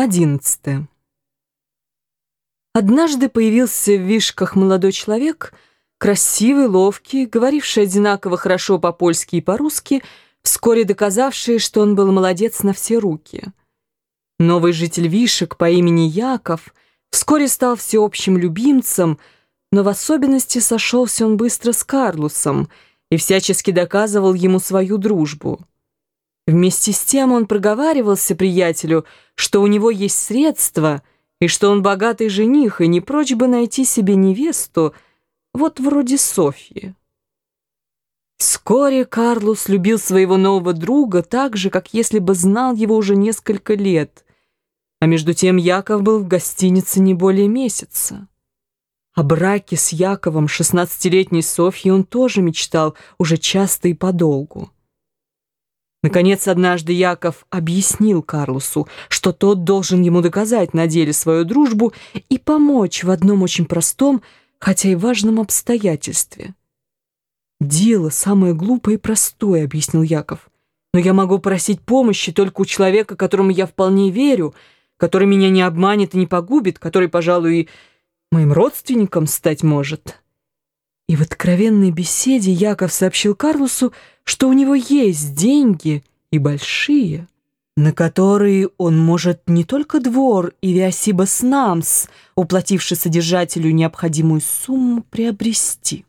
11. Однажды появился в Вишках молодой человек, красивый, ловкий, говоривший одинаково хорошо по-польски и по-русски, вскоре доказавший, что он был молодец на все руки. Новый житель Вишек по имени Яков вскоре стал всеобщим любимцем, но в особенности сошелся он быстро с Карлусом и всячески доказывал ему свою дружбу. Вместе с тем он проговаривался приятелю, что у него есть средства и что он богатый жених и не прочь бы найти себе невесту, вот вроде Софьи. Вскоре Карлус любил своего нового друга так же, как если бы знал его уже несколько лет, а между тем Яков был в гостинице не более месяца. О браке с Яковом, шестнадцатилетней Софьей, он тоже мечтал уже часто и подолгу. Наконец, однажды Яков объяснил Карлосу, что тот должен ему доказать на деле свою дружбу и помочь в одном очень простом, хотя и важном обстоятельстве. «Дело самое глупое и простое», — объяснил Яков. «Но я могу просить помощи только у человека, которому я вполне верю, который меня не обманет и не погубит, который, пожалуй, и моим родственником стать может». И в откровенной беседе Яков сообщил Карлосу, что у него есть деньги и большие, на которые он может не только двор и Виасибас Намс, уплативший содержателю необходимую сумму, приобрести.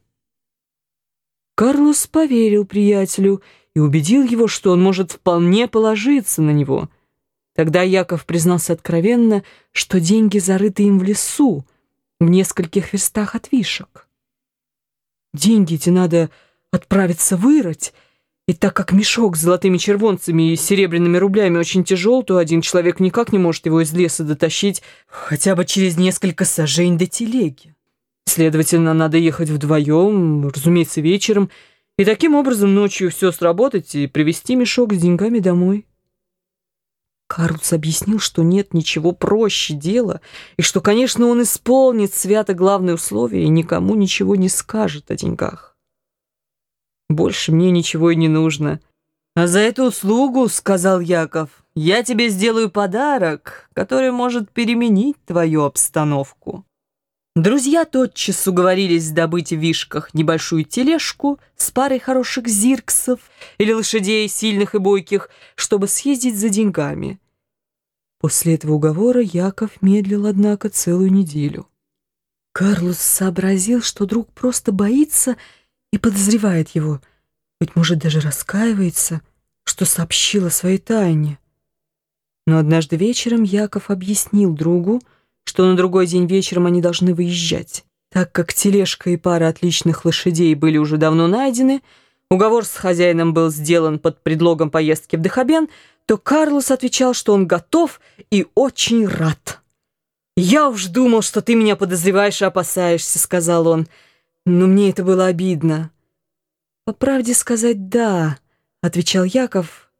Карлос поверил приятелю и убедил его, что он может вполне положиться на него. Тогда Яков признался откровенно, что деньги зарыты им в лесу, в нескольких верстах от Вишек. Деньги эти надо отправиться вырыть, и так как мешок с золотыми червонцами и серебряными рублями очень тяжел, то один человек никак не может его из леса дотащить хотя бы через несколько сажень до телеги. Следовательно, надо ехать вдвоем, разумеется, вечером, и таким образом ночью все сработать и привезти мешок с деньгами домой. Карлс объяснил, что нет ничего проще дела, и что, конечно, он исполнит свято главное условие и никому ничего не скажет о деньгах. «Больше мне ничего и не нужно. А за эту услугу, — сказал Яков, — я тебе сделаю подарок, который может переменить твою обстановку». Друзья тотчас уговорились добыть в Вишках небольшую тележку с парой хороших зирксов или лошадей сильных и бойких, чтобы съездить за деньгами. После этого уговора Яков медлил, однако, целую неделю. Карлос сообразил, что друг просто боится и подозревает его, быть может, даже раскаивается, что сообщил о своей тайне. Но однажды вечером Яков объяснил другу, что на другой день вечером они должны выезжать. Так как тележка и пара отличных лошадей были уже давно найдены, уговор с хозяином был сделан под предлогом поездки в Дахабен, то Карлос отвечал, что он готов и очень рад. «Я уж думал, что ты меня подозреваешь и опасаешься», — сказал он. «Но мне это было обидно». «По правде сказать, да», — отвечал Яков.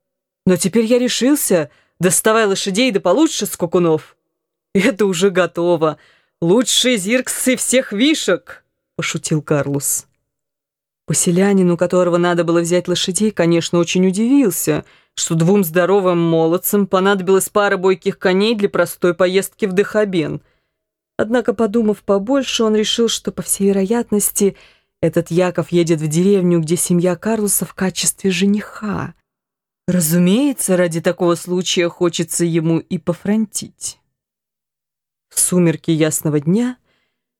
«Но теперь я решился. Доставай лошадей да получше скакунов». «Это уже готово. Лучшие зирксы всех вишек», — пошутил Карлос. Поселянин, у которого надо было взять лошадей, конечно, очень удивился, что двум здоровым молодцам понадобилась пара бойких коней для простой поездки в Дехабен. Однако, подумав побольше, он решил, что, по всей вероятности, этот Яков едет в деревню, где семья Карлоса в качестве жениха. Разумеется, ради такого случая хочется ему и пофронтить. В сумерки ясного дня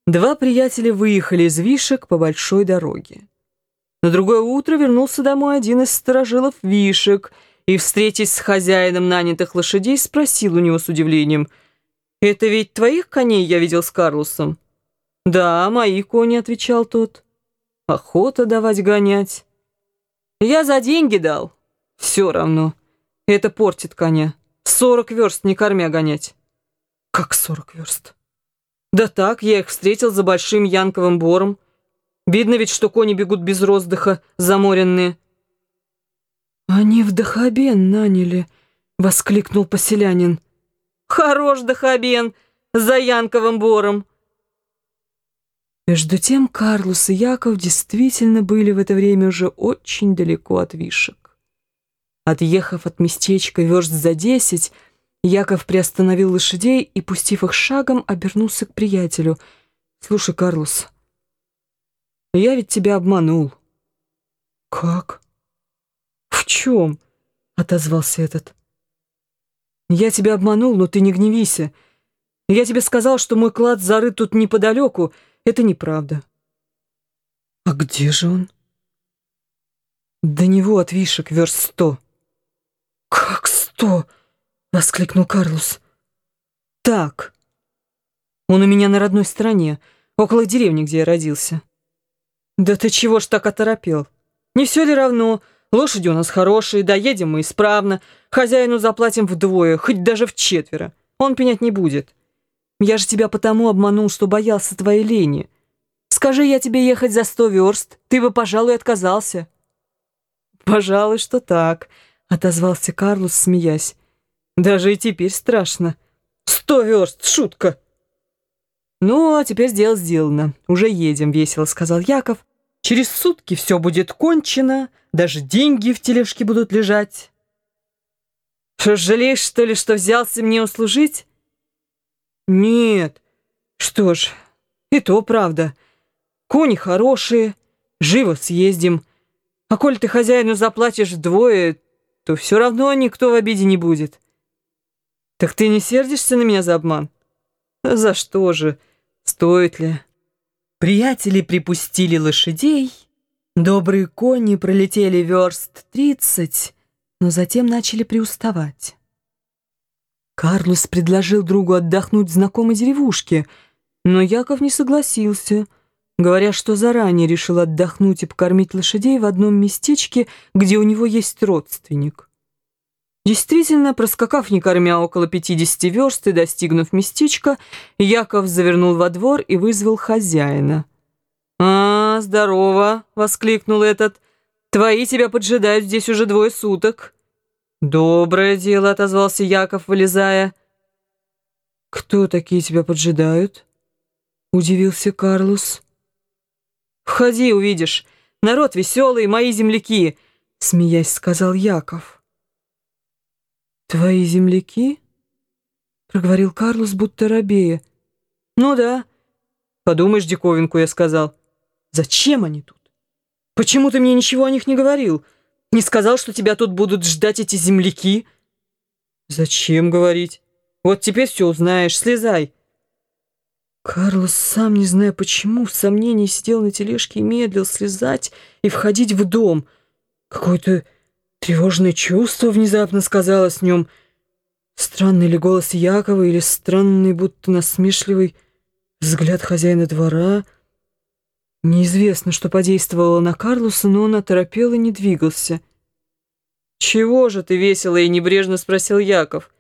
два приятеля выехали из Вишек по большой дороге. На другое утро вернулся домой один из сторожилов Вишек и, встретясь с хозяином нанятых лошадей, спросил у него с удивлением, «Это ведь твоих коней я видел с Карлосом?» «Да, мои кони», — отвечал тот. «Охота давать гонять». «Я за деньги дал». «Все равно. Это портит коня. Сорок верст не кормя гонять». «Как сорок верст?» «Да так, я их встретил за большим янковым бором. Видно ведь, что кони бегут без роздыха, заморенные. «Они в Дахабен наняли», — воскликнул поселянин. «Хорош Дахабен, за Янковым бором». Между тем Карлос и Яков действительно были в это время уже очень далеко от Вишек. Отъехав от местечка верст за десять, Яков приостановил лошадей и, пустив их шагом, обернулся к приятелю. «Слушай, Карлос, я ведь тебя обманул». «Как?» «В чем?» — отозвался этот. «Я тебя обманул, но ты не гневися. Я тебе сказал, что мой клад зарыт тут неподалеку. Это неправда». «А где же он?» «До него от вишек верст сто». «Как сто?» — воскликнул Карлос. «Так. Он у меня на родной стороне, около деревни, где я родился». «Да ты чего ж так оторопел? Не все ли равно? Лошади у нас хорошие, доедем мы исправно, хозяину заплатим вдвое, хоть даже в четверо. Он пенять не будет. Я же тебя потому обманул, что боялся твоей лени. Скажи я тебе ехать за сто верст, ты бы, пожалуй, отказался». «Пожалуй, что так», — отозвался Карлос, смеясь. Даже и теперь страшно. Сто верст, шутка. Ну, а теперь дело сделано. Уже едем, весело сказал Яков. Через сутки все будет кончено, даже деньги в тележке будут лежать. Что, жалеешь, что ли, что взялся мне услужить? Нет. Что ж, и то правда. Кони хорошие, живо съездим. А коль ты хозяину заплатишь вдвое, то все равно никто в обиде не будет. «Так ты не сердишься на меня за обман?» «За что же? Стоит ли?» Приятели припустили лошадей. Добрые кони пролетели верст тридцать, но затем начали приуставать. Карлос предложил другу отдохнуть в знакомой деревушке, но Яков не согласился, говоря, что заранее решил отдохнуть и покормить лошадей в одном местечке, где у него есть родственник. Действительно, проскакав не кормя около 50 верст и достигнув местечка, Яков завернул во двор и вызвал хозяина. «А, здорово!» — воскликнул этот. «Твои тебя поджидают здесь уже двое суток». «Доброе дело», — отозвался Яков, вылезая. «Кто такие тебя поджидают?» — удивился Карлос. «Входи, увидишь. Народ веселый, мои земляки», — смеясь сказал Яков. «Твои земляки?» — проговорил Карлос, будто рабея. «Ну да. Подумаешь, диковинку я сказал. Зачем они тут? Почему ты мне ничего о них не говорил? Не сказал, что тебя тут будут ждать эти земляки?» «Зачем говорить? Вот теперь все узнаешь. Слезай». Карлос, сам не зная почему, в сомнении сидел на тележке и медлил слезать и входить в дом. Какой-то Тревожное чувство внезапно сказалось в нем. Странный ли голос Якова или странный, будто насмешливый взгляд хозяина двора. Неизвестно, что подействовало на Карлоса, но он оторопел и не двигался. «Чего же ты весело и небрежно?» — спросил Яков.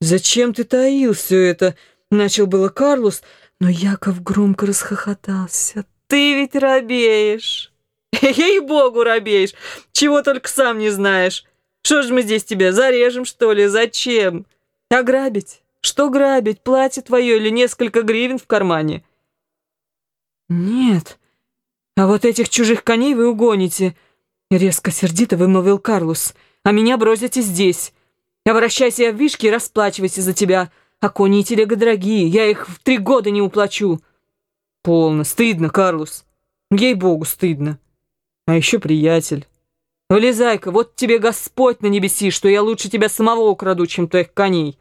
«Зачем ты таил все это?» — начал было Карлос, но Яков громко расхохотался. «Ты ведь робеешь!» Ей-богу, робеешь, чего только сам не знаешь. Что ж мы здесь тебя, зарежем, что ли? Зачем? Ограбить? Что грабить? Платье твое или несколько гривен в кармане? Нет. А вот этих чужих коней вы угоните. Резко сердито вымолвил Карлос. А меня бросите здесь. Обращайся в вишки и расплачивайся за тебя. А кони и телега дорогие, я их в три года не уплачу. Полно, стыдно, Карлос. Ей-богу, стыдно. А еще приятель. Вылезай-ка, вот тебе Господь на небеси, что я лучше тебя самого украду, чем твоих коней.